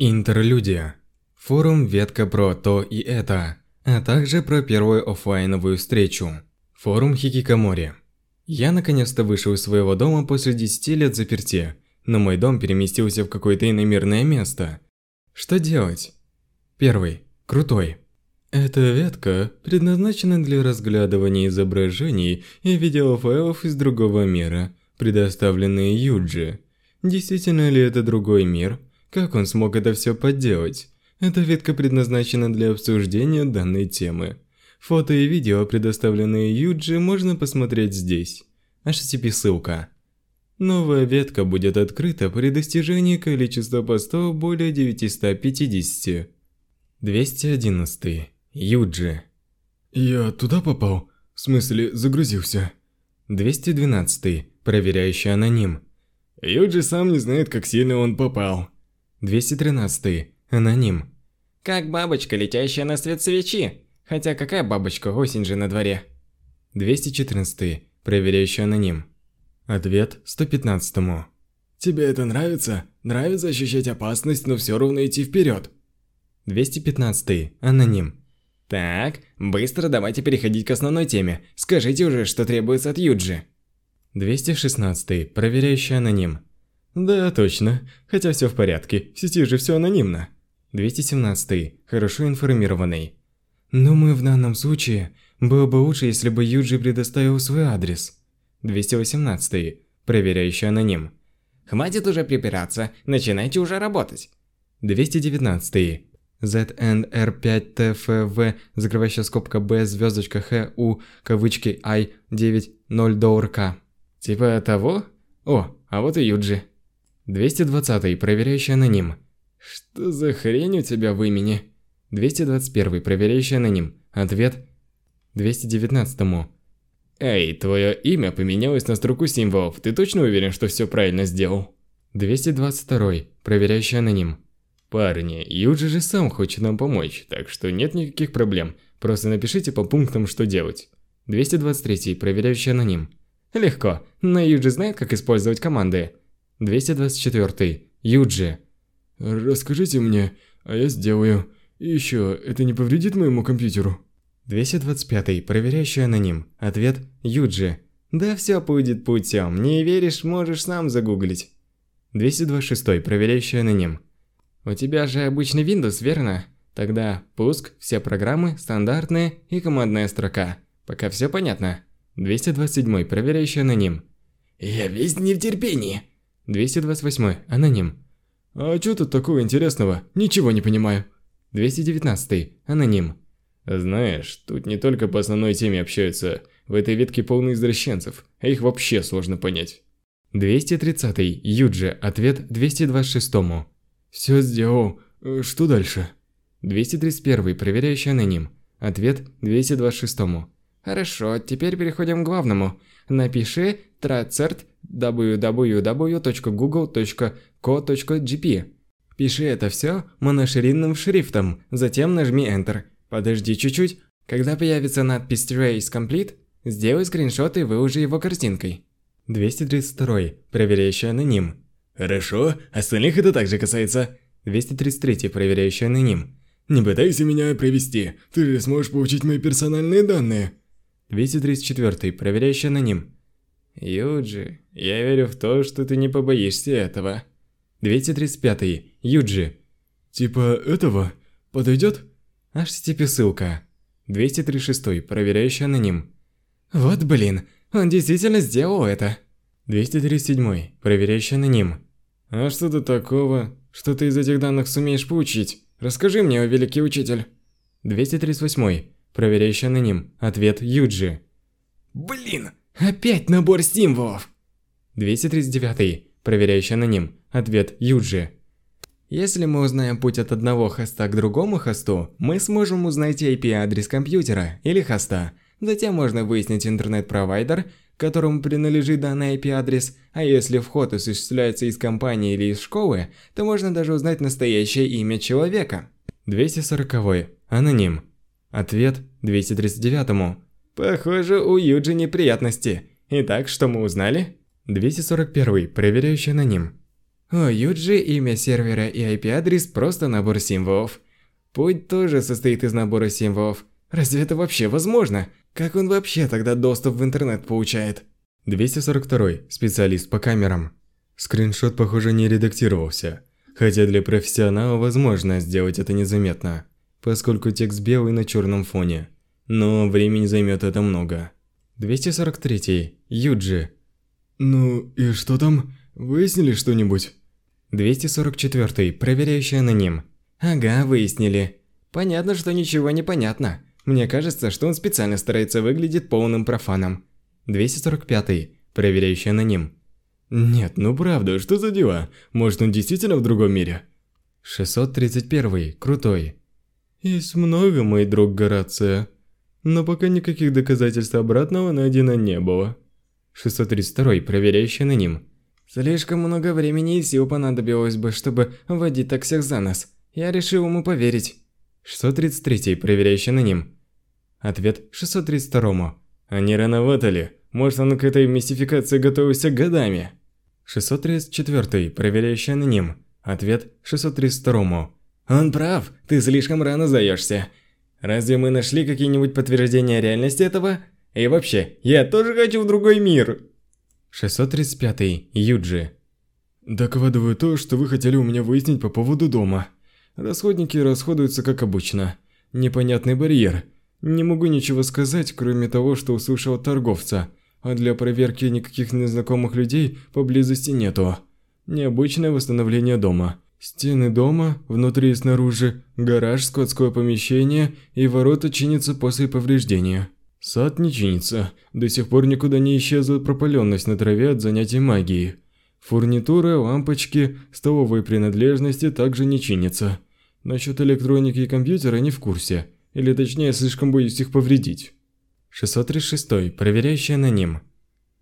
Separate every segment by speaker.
Speaker 1: Интерлюдия. Форум ветка про то и это, а также про первую оффлайновую встречу. Форум Хикикомори. Я наконец-то вышел из своего дома после 10 лет взаперти, но мой дом переместился в какое-то иномирное место. Что делать? Первый. Крутой. Эта ветка предназначена для разглядывания изображений и видеофайлов из другого мира, предоставленные Юджи. Действительно ли это другой мир? Как он смог это все подделать? Эта ветка предназначена для обсуждения данной темы. Фото и видео, предоставленные Юджи, можно посмотреть здесь. HTTP ссылка. Новая ветка будет открыта при достижении количества постов более 950. 211. Юджи.
Speaker 2: Я туда попал? В смысле, загрузился?
Speaker 1: 212. Проверяющий аноним.
Speaker 2: Юджи сам не знает, как сильно он попал.
Speaker 1: 213. Аноним.
Speaker 3: Как бабочка, летящая на свет свечи. Хотя какая бабочка, осень же на дворе.
Speaker 1: 214. Проверяющий аноним. Ответ 115. -му.
Speaker 2: Тебе это нравится? Нравится ощущать опасность, но все равно идти вперед.
Speaker 1: 215. Аноним.
Speaker 3: Так, быстро давайте переходить к основной теме. Скажите уже, что требуется от Юджи.
Speaker 1: 216. Проверяющий аноним. Да, точно. Хотя все в порядке, в сети же все анонимно. 217. Хорошо информированный. Думаю, в данном случае было бы лучше, если бы Юджи предоставил свой адрес. 218. Проверяющий аноним.
Speaker 3: Хватит уже припираться, начинайте уже работать.
Speaker 1: 219. ZNR5TFV, закрывающая скобка B, звездочка Х, У, кавычки I, 9, 0 доллар К.
Speaker 3: Типа того? О, а вот и Юджи.
Speaker 1: 220. Проверяющий аноним.
Speaker 3: Что за хрень у тебя в имени?
Speaker 1: 221. Проверяющий аноним. Ответ 219. -му.
Speaker 3: Эй, твое имя поменялось на строку символов. Ты точно уверен, что все правильно сделал?
Speaker 1: 222. Проверяющий аноним.
Speaker 3: Парни, Юджи же сам хочет нам помочь, так что нет никаких проблем. Просто напишите по пунктам, что делать.
Speaker 1: 223. Проверяющий аноним.
Speaker 3: Легко, но Юджи знает, как использовать команды.
Speaker 1: 224. Юджи.
Speaker 2: Расскажите мне, а я сделаю. И еще, это не повредит моему компьютеру?
Speaker 1: 225. Проверяющий аноним. Ответ Юджи.
Speaker 3: Да все будет путем. Не веришь, можешь сам загуглить.
Speaker 1: 226. Проверяющий аноним.
Speaker 3: У тебя же обычный Windows, верно? Тогда пуск, все программы, стандартные и командная строка. Пока все понятно.
Speaker 1: 227. Проверяющий аноним.
Speaker 2: Я весь не в терпении.
Speaker 1: 228. Аноним.
Speaker 2: А что тут такого интересного? Ничего не понимаю.
Speaker 1: 219. Аноним.
Speaker 3: Знаешь, тут не только по основной теме общаются. В этой ветке полно извращенцев, а их вообще сложно понять.
Speaker 1: 230. Юджи. Ответ 226.
Speaker 2: Все сделал. Э, что дальше?
Speaker 1: 231. Проверяющий аноним. Ответ 226.
Speaker 3: Хорошо, теперь переходим к главному. Напиши tracert www.google.co.gp. Пиши это все моноширинным шрифтом, затем нажми Enter. Подожди чуть-чуть. Когда появится надпись Trace Complete, сделай скриншот и выложи его картинкой.
Speaker 1: 232. Проверяющий аноним.
Speaker 2: Хорошо, остальных это также касается.
Speaker 1: 233. Проверяющий аноним.
Speaker 2: Не пытайся меня провести, ты же сможешь получить мои персональные данные.
Speaker 1: 234. Проверяющий аноним.
Speaker 3: Юджи, я верю в то, что ты не побоишься этого.
Speaker 1: 235. Юджи.
Speaker 2: Типа этого? Подойдет?
Speaker 1: HTTP ссылка. 236. Проверяющий аноним.
Speaker 3: Вот блин, он действительно сделал это.
Speaker 1: 237. Проверяющий аноним.
Speaker 3: А что тут такого? Что ты из этих данных сумеешь получить? Расскажи мне, о великий учитель.
Speaker 1: 238. Проверяющий аноним. Ответ Юджи.
Speaker 3: Блин, опять набор символов.
Speaker 1: 239. Проверяющий аноним. Ответ Юджи.
Speaker 3: Если мы узнаем путь от одного хоста к другому хосту, мы сможем узнать IP-адрес компьютера или хоста. Затем можно выяснить интернет-провайдер, которому принадлежит данный IP-адрес, а если вход осуществляется из компании или из школы, то можно даже узнать настоящее имя человека.
Speaker 1: 240. Аноним. Ответ 239.
Speaker 3: Похоже, у Юджи неприятности. Итак, что мы узнали?
Speaker 1: 241. Проверяющий аноним.
Speaker 3: О, Юджи, имя сервера и IP-адрес просто набор символов. Путь тоже состоит из набора символов. Разве это вообще возможно? Как он вообще тогда доступ в интернет получает?
Speaker 1: 242. Специалист по камерам. Скриншот, похоже, не редактировался. Хотя для профессионала возможно сделать это незаметно, поскольку текст белый на черном фоне. Но времени займет это много. 243. Юджи.
Speaker 2: Ну и что там? Выяснили что-нибудь?
Speaker 1: 244. Проверяющий аноним.
Speaker 3: Ага, выяснили. Понятно, что ничего не понятно. Мне кажется, что он специально старается выглядеть полным профаном.
Speaker 1: 245. Проверяющий аноним.
Speaker 2: Нет, ну правда, что за дела? Может он действительно в другом мире?
Speaker 1: 631. Крутой. Есть много, мой друг Горация. Но пока никаких доказательств обратного найдено не было. 632. Проверяющий аноним.
Speaker 3: Слишком много времени и сил понадобилось бы, чтобы вводить так всех за нос. Я решил ему поверить.
Speaker 1: 633. Проверяющий аноним. Ответ 632.
Speaker 2: А не рановато ли? Может он к этой мистификации готовился годами?
Speaker 1: 634. Проверяющий аноним. Ответ 632.
Speaker 3: Он прав, ты слишком рано сдаешься. Разве мы нашли какие-нибудь подтверждения реальности этого? И вообще, я тоже хочу в другой мир.
Speaker 1: 635. Юджи.
Speaker 2: Докладываю то, что вы хотели у меня выяснить по поводу дома. Расходники расходуются как обычно. Непонятный барьер. Не могу ничего сказать, кроме того, что услышал от торговца. А для проверки никаких незнакомых людей поблизости нету. Необычное восстановление дома. Стены дома, внутри и снаружи, гараж, складское помещение и ворота чинятся после повреждения. Сад не чинится. До сих пор никуда не исчезла пропаленность на траве от занятий магией. Фурнитура, лампочки, столовые принадлежности также не чинятся. Насчет электроники и компьютера не в курсе. Или точнее, слишком боюсь их повредить.
Speaker 1: 636. Проверяющий аноним.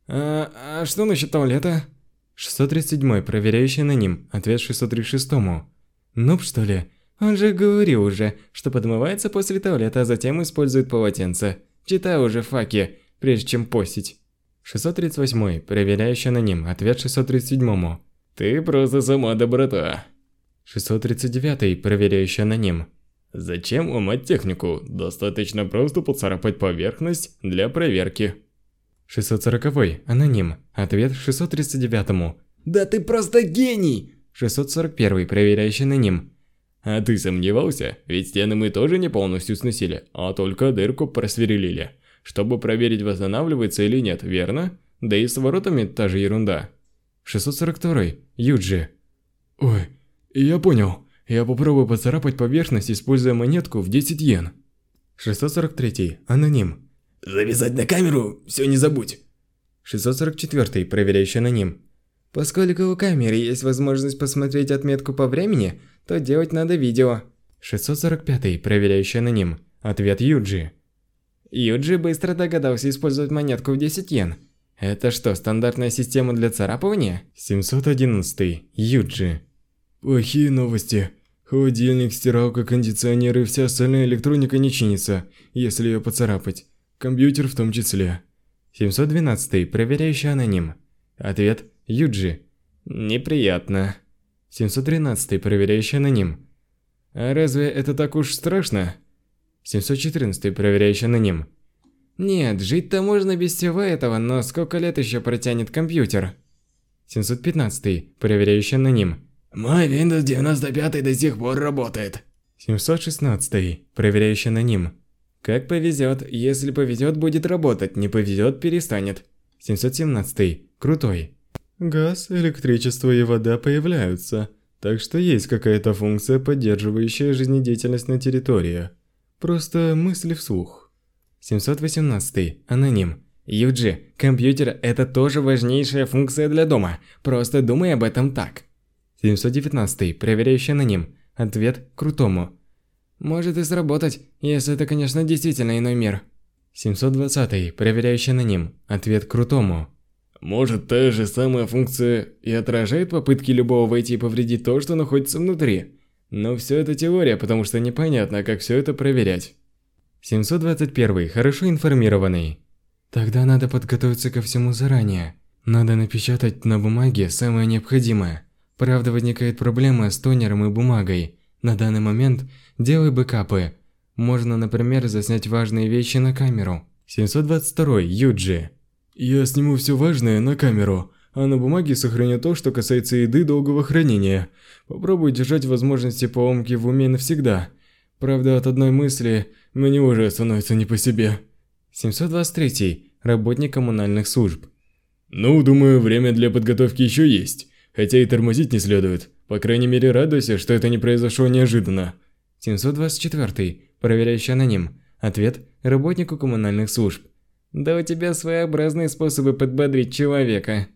Speaker 3: А, а что насчет туалета?
Speaker 1: 637. Проверяющий аноним. Ответ 636.
Speaker 3: Нуб что ли? Он же говорил уже, что подмывается после туалета, а затем использует полотенце. Читай уже факи, прежде чем постить.
Speaker 1: 638. Проверяющий аноним. Ответ 637.
Speaker 2: Ты просто сама доброта.
Speaker 1: 639. Проверяющий аноним.
Speaker 2: Зачем ломать технику? Достаточно просто поцарапать поверхность для проверки.
Speaker 1: 640. Аноним. Ответ 639.
Speaker 3: Да ты просто гений!
Speaker 1: 641. Проверяющий аноним.
Speaker 2: А ты сомневался? Ведь стены мы тоже не полностью сносили, а только дырку просверлили. Чтобы проверить, восстанавливается или нет, верно? Да и с воротами та же ерунда.
Speaker 1: 642. Юджи.
Speaker 2: Ой, я понял. Я попробую поцарапать поверхность, используя монетку в 10 йен.
Speaker 1: 643. Аноним.
Speaker 3: Завязать на камеру, все не забудь.
Speaker 1: 644. Проверяющий аноним.
Speaker 3: Поскольку у камеры есть возможность посмотреть отметку по времени, то делать надо видео.
Speaker 1: 645. Проверяющий аноним. Ответ Юджи.
Speaker 3: Юджи быстро догадался использовать монетку в 10 йен. Это что, стандартная система для царапывания?
Speaker 1: 711. Юджи.
Speaker 2: Плохие новости. Холодильник, стиралка, кондиционеры и вся остальная электроника не чинится, если ее поцарапать. Компьютер в том числе.
Speaker 1: 712. Проверяющий аноним. Ответ Юджи.
Speaker 3: Неприятно.
Speaker 1: 713. Проверяющий аноним.
Speaker 3: А разве это так уж страшно?
Speaker 1: 714. Проверяющий аноним.
Speaker 3: Нет, жить-то можно без всего этого, но сколько лет еще протянет компьютер?
Speaker 1: 715. Проверяющий аноним.
Speaker 3: Мой Windows 95 до сих пор работает.
Speaker 1: 716. Проверяющий аноним.
Speaker 3: Как повезет, если повезет, будет работать, не повезет, перестанет.
Speaker 1: 717. Крутой. Газ, электричество и вода появляются, так что есть какая-то функция, поддерживающая жизнедеятельность на территории. Просто мысли вслух. 718. Аноним.
Speaker 3: Юджи, компьютер – это тоже важнейшая функция для дома. Просто думай об этом так.
Speaker 1: 719. Проверяющий аноним. Ответ крутому.
Speaker 3: Может и сработать, если это, конечно, действительно иной мир.
Speaker 1: 720. Проверяющий аноним. Ответ крутому.
Speaker 2: Может, та же самая функция и отражает попытки любого войти и повредить то, что находится внутри. Но все это теория, потому что непонятно, как все это проверять.
Speaker 1: 721. Хорошо информированный. Тогда надо подготовиться ко всему заранее. Надо напечатать на бумаге самое необходимое. Правда, возникает проблема с тонером и бумагой. На данный момент делай бэкапы. Можно, например, заснять важные вещи на камеру. 722 Юджи.
Speaker 2: Я сниму все важное на камеру, а на бумаге сохраню то, что касается еды долгого хранения. Попробую держать возможности поломки в уме навсегда. Правда, от одной мысли мне уже становится не по себе.
Speaker 1: 723 Работник коммунальных служб.
Speaker 2: Ну, думаю, время для подготовки еще есть. Хотя и тормозить не следует. По крайней мере, радуйся, что это не произошло неожиданно.
Speaker 1: 724. Проверяющий аноним. Ответ – работнику коммунальных служб. Да у тебя своеобразные способы подбодрить человека.